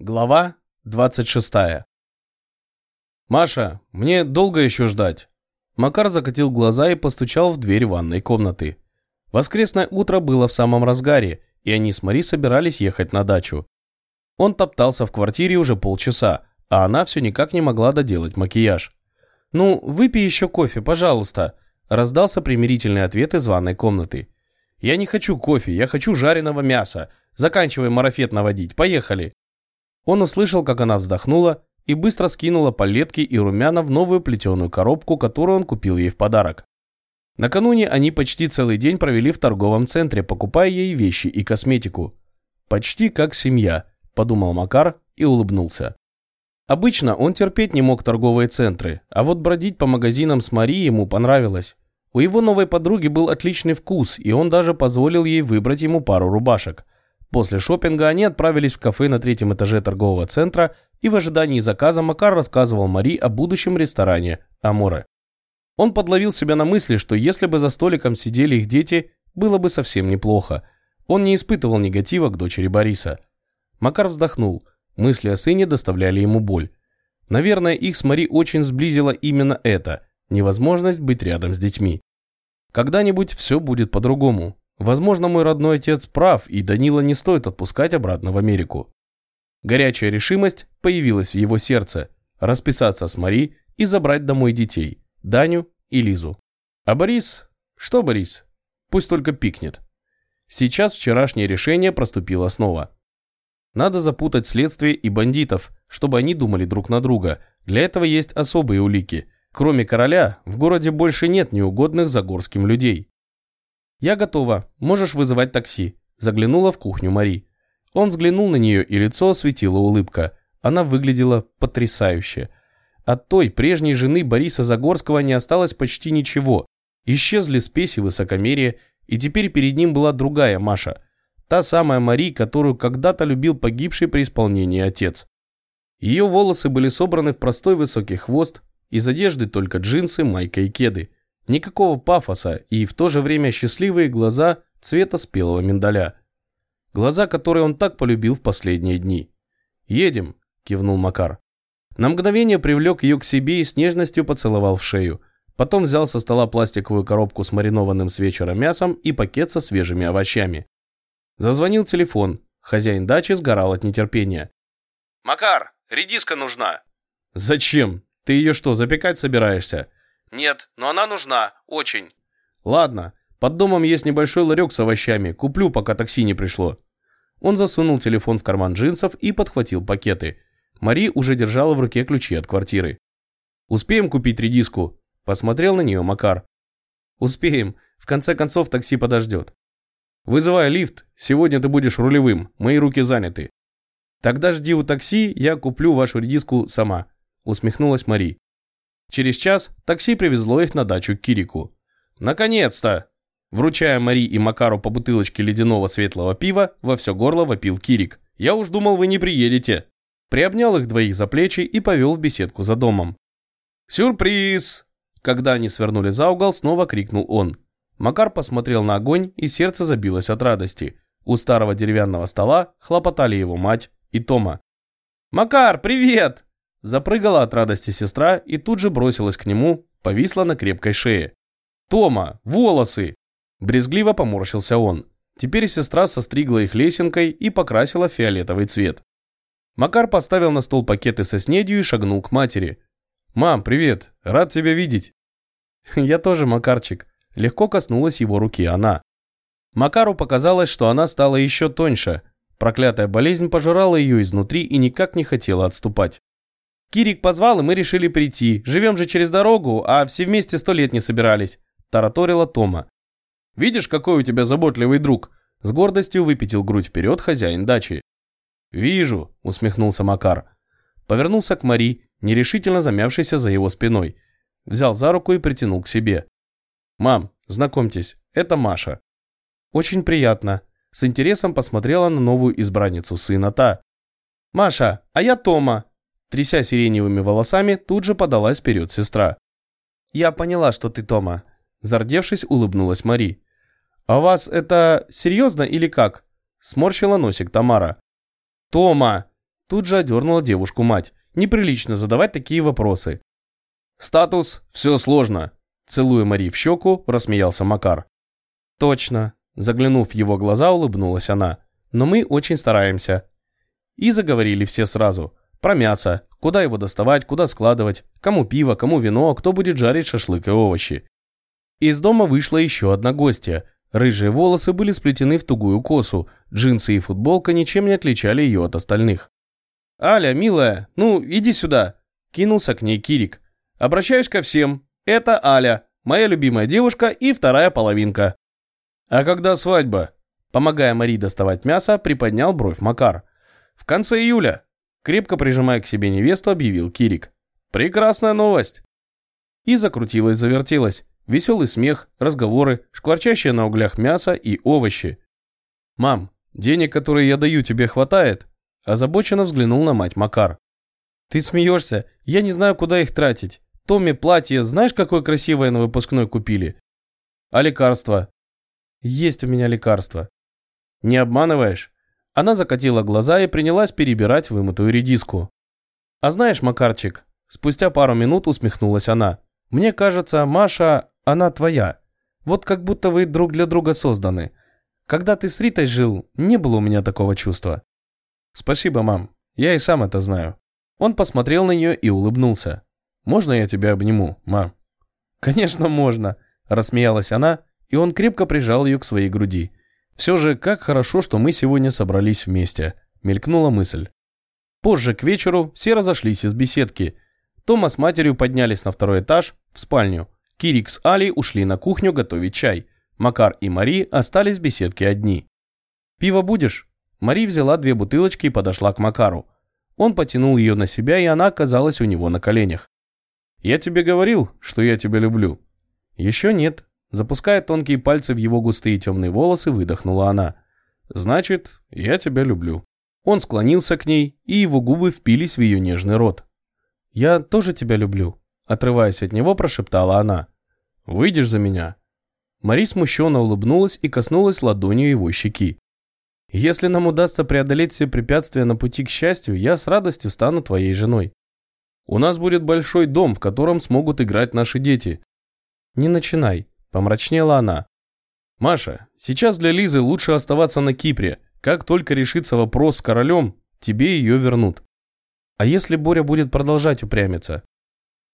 Глава 26. «Маша, мне долго еще ждать?» Макар закатил глаза и постучал в дверь ванной комнаты. Воскресное утро было в самом разгаре, и они с Мари собирались ехать на дачу. Он топтался в квартире уже полчаса, а она все никак не могла доделать макияж. «Ну, выпей еще кофе, пожалуйста», – раздался примирительный ответ из ванной комнаты. «Я не хочу кофе, я хочу жареного мяса. Заканчивай марафет наводить, поехали». Он услышал, как она вздохнула и быстро скинула палетки и румяна в новую плетеную коробку, которую он купил ей в подарок. Накануне они почти целый день провели в торговом центре, покупая ей вещи и косметику. «Почти как семья», – подумал Макар и улыбнулся. Обычно он терпеть не мог торговые центры, а вот бродить по магазинам с Мари ему понравилось. У его новой подруги был отличный вкус, и он даже позволил ей выбрать ему пару рубашек – После шопинга они отправились в кафе на третьем этаже торгового центра, и в ожидании заказа Макар рассказывал Мари о будущем ресторане «Аморе». Он подловил себя на мысли, что если бы за столиком сидели их дети, было бы совсем неплохо. Он не испытывал негатива к дочери Бориса. Макар вздохнул. Мысли о сыне доставляли ему боль. Наверное, их с Мари очень сблизило именно это – невозможность быть рядом с детьми. Когда-нибудь все будет по-другому. Возможно, мой родной отец прав, и Данила не стоит отпускать обратно в Америку. Горячая решимость появилась в его сердце – расписаться с Мари и забрать домой детей – Даню и Лизу. А Борис? Что Борис? Пусть только пикнет. Сейчас вчерашнее решение проступило снова. Надо запутать следствие и бандитов, чтобы они думали друг на друга. Для этого есть особые улики. Кроме короля, в городе больше нет неугодных загорским людей. «Я готова, можешь вызывать такси», – заглянула в кухню Мари. Он взглянул на нее, и лицо осветила улыбка. Она выглядела потрясающе. От той прежней жены Бориса Загорского не осталось почти ничего. Исчезли спеси высокомерия, и теперь перед ним была другая Маша. Та самая Мари, которую когда-то любил погибший при исполнении отец. Ее волосы были собраны в простой высокий хвост, из одежды только джинсы, майка и кеды. Никакого пафоса и в то же время счастливые глаза цвета спелого миндаля. Глаза, которые он так полюбил в последние дни. «Едем», – кивнул Макар. На мгновение привлек ее к себе и с нежностью поцеловал в шею. Потом взял со стола пластиковую коробку с маринованным с вечера мясом и пакет со свежими овощами. Зазвонил телефон. Хозяин дачи сгорал от нетерпения. «Макар, редиска нужна». «Зачем? Ты ее что, запекать собираешься?» «Нет, но она нужна, очень». «Ладно, под домом есть небольшой ларек с овощами, куплю, пока такси не пришло». Он засунул телефон в карман джинсов и подхватил пакеты. Мари уже держала в руке ключи от квартиры. «Успеем купить редиску?» Посмотрел на нее Макар. «Успеем. В конце концов такси подождет». «Вызывай лифт. Сегодня ты будешь рулевым. Мои руки заняты». «Тогда жди у такси, я куплю вашу редиску сама», усмехнулась Мари. Через час такси привезло их на дачу к Кирику. «Наконец-то!» Вручая Мари и Макару по бутылочке ледяного светлого пива, во все горло вопил Кирик. «Я уж думал, вы не приедете!» Приобнял их двоих за плечи и повел в беседку за домом. «Сюрприз!» Когда они свернули за угол, снова крикнул он. Макар посмотрел на огонь, и сердце забилось от радости. У старого деревянного стола хлопотали его мать и Тома. «Макар, привет!» Запрыгала от радости сестра и тут же бросилась к нему, повисла на крепкой шее. «Тома, волосы!» Брезгливо поморщился он. Теперь сестра состригла их лесенкой и покрасила фиолетовый цвет. Макар поставил на стол пакеты со снедью и шагнул к матери. «Мам, привет! Рад тебя видеть!» «Я тоже, Макарчик!» Легко коснулась его руки она. Макару показалось, что она стала еще тоньше. Проклятая болезнь пожирала ее изнутри и никак не хотела отступать. Кирик позвал, и мы решили прийти. Живем же через дорогу, а все вместе сто лет не собирались», – тараторила Тома. «Видишь, какой у тебя заботливый друг?» С гордостью выпятил грудь вперед хозяин дачи. «Вижу», – усмехнулся Макар. Повернулся к Мари, нерешительно замявшийся за его спиной. Взял за руку и притянул к себе. «Мам, знакомьтесь, это Маша». «Очень приятно», – с интересом посмотрела на новую избранницу сына та. «Маша, а я Тома», Тряся сиреневыми волосами, тут же подалась вперед сестра. «Я поняла, что ты Тома», – зардевшись, улыбнулась Мари. «А вас это серьезно или как?» – сморщила носик Тамара. «Тома!» Тут же одернула девушку мать. Неприлично задавать такие вопросы. «Статус, все сложно», – целуя Мари в щеку, рассмеялся Макар. «Точно», – заглянув в его глаза, улыбнулась она. «Но мы очень стараемся». И заговорили все сразу. Про мясо, куда его доставать, куда складывать, кому пиво, кому вино, кто будет жарить шашлык и овощи. Из дома вышла еще одна гостья. Рыжие волосы были сплетены в тугую косу, джинсы и футболка ничем не отличали ее от остальных. «Аля, милая, ну, иди сюда!» – кинулся к ней Кирик. «Обращаюсь ко всем. Это Аля, моя любимая девушка и вторая половинка». «А когда свадьба?» Помогая Мари доставать мясо, приподнял бровь Макар. «В конце июля», крепко прижимая к себе невесту, объявил Кирик. «Прекрасная новость!» И закрутилась-завертелась. Веселый смех, разговоры, шкварчащее на углях мясо и овощи. «Мам, денег, которые я даю, тебе хватает?» Озабоченно взглянул на мать Макар. «Ты смеешься? Я не знаю, куда их тратить. Томми платье, знаешь, какое красивое на выпускной купили? А лекарства?» «Есть у меня лекарства». «Не обманываешь?» Она закатила глаза и принялась перебирать вымытую редиску. «А знаешь, Макарчик...» Спустя пару минут усмехнулась она. «Мне кажется, Маша, она твоя. Вот как будто вы друг для друга созданы. Когда ты с Ритой жил, не было у меня такого чувства». «Спасибо, мам. Я и сам это знаю». Он посмотрел на нее и улыбнулся. «Можно я тебя обниму, мам?» «Конечно, можно», – рассмеялась она, и он крепко прижал ее к своей груди. «Все же, как хорошо, что мы сегодня собрались вместе», – мелькнула мысль. Позже, к вечеру, все разошлись из беседки. Тома с матерью поднялись на второй этаж, в спальню. Кирик с Али ушли на кухню готовить чай. Макар и Мари остались в беседке одни. «Пиво будешь?» Мари взяла две бутылочки и подошла к Макару. Он потянул ее на себя, и она оказалась у него на коленях. «Я тебе говорил, что я тебя люблю». «Еще нет». Запуская тонкие пальцы в его густые темные волосы, выдохнула она. «Значит, я тебя люблю». Он склонился к ней, и его губы впились в ее нежный рот. «Я тоже тебя люблю», — отрываясь от него, прошептала она. «Выйдешь за меня?» Мари смущенно улыбнулась и коснулась ладонью его щеки. Если нам удастся преодолеть все препятствия на пути к счастью, я с радостью стану твоей женой. У нас будет большой дом, в котором смогут играть наши дети. Не начинай, помрачнела она. Маша, сейчас для Лизы лучше оставаться на Кипре. Как только решится вопрос с королем, тебе ее вернут. А если Боря будет продолжать упрямиться?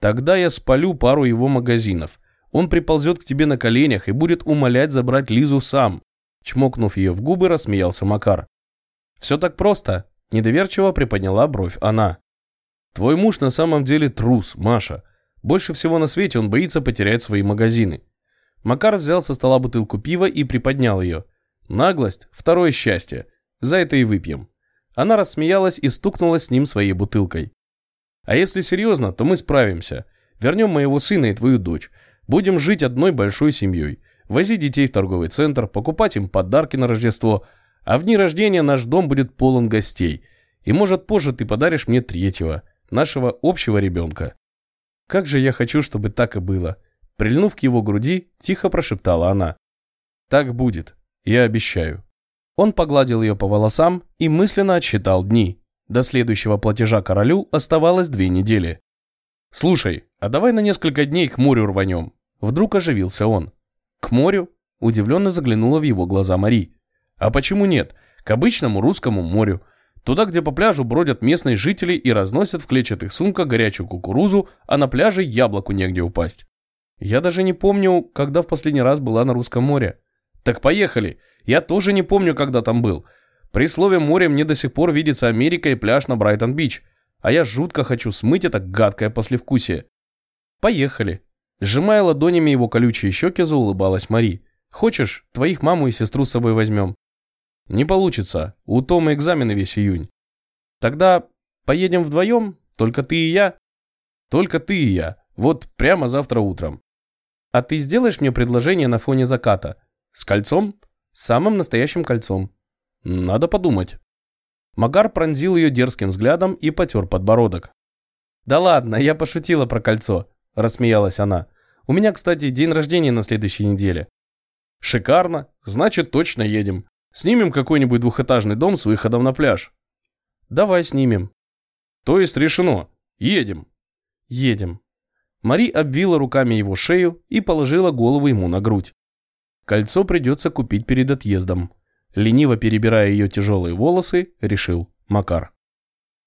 Тогда я спалю пару его магазинов. Он приползет к тебе на коленях и будет умолять забрать Лизу сам. Чмокнув ее в губы, рассмеялся Макар. «Все так просто», – недоверчиво приподняла бровь она. «Твой муж на самом деле трус, Маша. Больше всего на свете он боится потерять свои магазины». Макар взял со стола бутылку пива и приподнял ее. «Наглость – второе счастье. За это и выпьем». Она рассмеялась и стукнула с ним своей бутылкой. «А если серьезно, то мы справимся. Вернем моего сына и твою дочь. Будем жить одной большой семьей возить детей в торговый центр, покупать им подарки на Рождество, а в дни рождения наш дом будет полон гостей. И может позже ты подаришь мне третьего, нашего общего ребенка. Как же я хочу, чтобы так и было. Прильнув к его груди, тихо прошептала она. Так будет, я обещаю. Он погладил ее по волосам и мысленно отсчитал дни. До следующего платежа королю оставалось две недели. «Слушай, а давай на несколько дней к морю рванем?» Вдруг оживился он. «К морю?» – удивленно заглянула в его глаза Мари. «А почему нет? К обычному русскому морю. Туда, где по пляжу бродят местные жители и разносят в клетчатых сумках горячую кукурузу, а на пляже яблоку негде упасть. Я даже не помню, когда в последний раз была на русском море. Так поехали. Я тоже не помню, когда там был. При слове «море» мне до сих пор видится Америка и пляж на Брайтон-Бич. А я жутко хочу смыть это гадкое послевкусие. Поехали. Сжимая ладонями его колючие щеки, заулыбалась Мари. «Хочешь, твоих маму и сестру с собой возьмем?» «Не получится. У Тома экзамены весь июнь». «Тогда поедем вдвоем? Только ты и я?» «Только ты и я. Вот прямо завтра утром». «А ты сделаешь мне предложение на фоне заката? С кольцом? С самым настоящим кольцом?» «Надо подумать». Магар пронзил ее дерзким взглядом и потер подбородок. «Да ладно, я пошутила про кольцо», – рассмеялась она. У меня, кстати, день рождения на следующей неделе. Шикарно. Значит, точно едем. Снимем какой-нибудь двухэтажный дом с выходом на пляж. Давай снимем. То есть решено. Едем. Едем. Мари обвила руками его шею и положила голову ему на грудь. Кольцо придется купить перед отъездом. Лениво перебирая ее тяжелые волосы, решил Макар.